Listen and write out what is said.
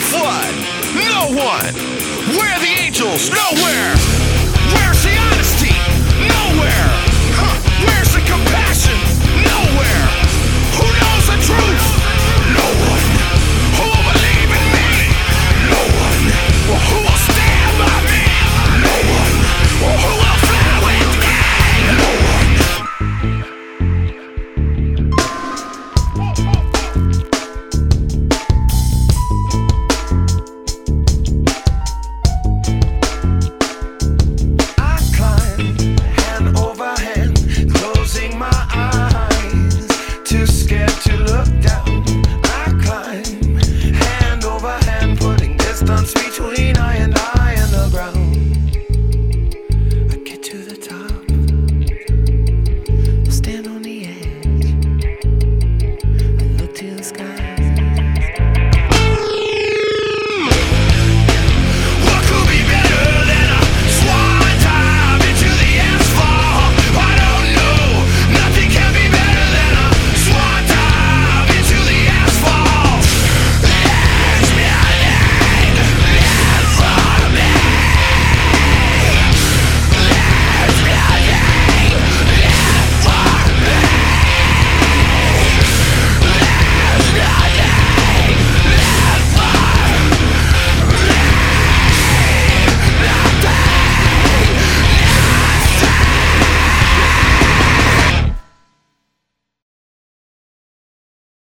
flood. No one. Where are the angels? Nowhere. Where's the honesty? Nowhere. to look down.